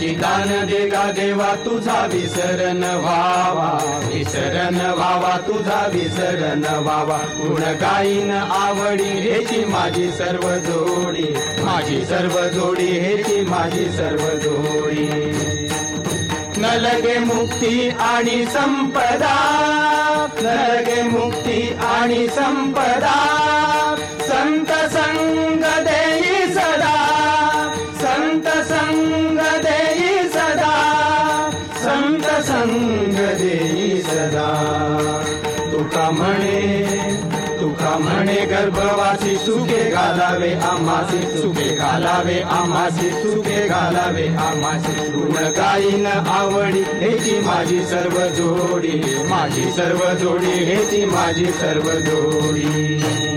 याची दान देगा देवा तुझा विसरण व्हावा. विसरण व्हावा तुझा विसरण व्हावा. गुण गाईन आवडी हेची माझी सर्व जोडी. माझी सर्व जोडी हेची माझी सर्व जोडी. न लगे मुक्ती आणि संपदा. न लगे मुक्ती आणि संपदा. संग देई सदा. तुका म्हणे तुका म्हणे गर्भवासी सुखे घालावे आम्हासी सुखे घालावे आम्हासी सुखे घालावे आम्हासी गुण गाईन आवडी हेची माझी सर्व जोडी. माझी सर्व जोडी हेची माझी सर्व जोडी.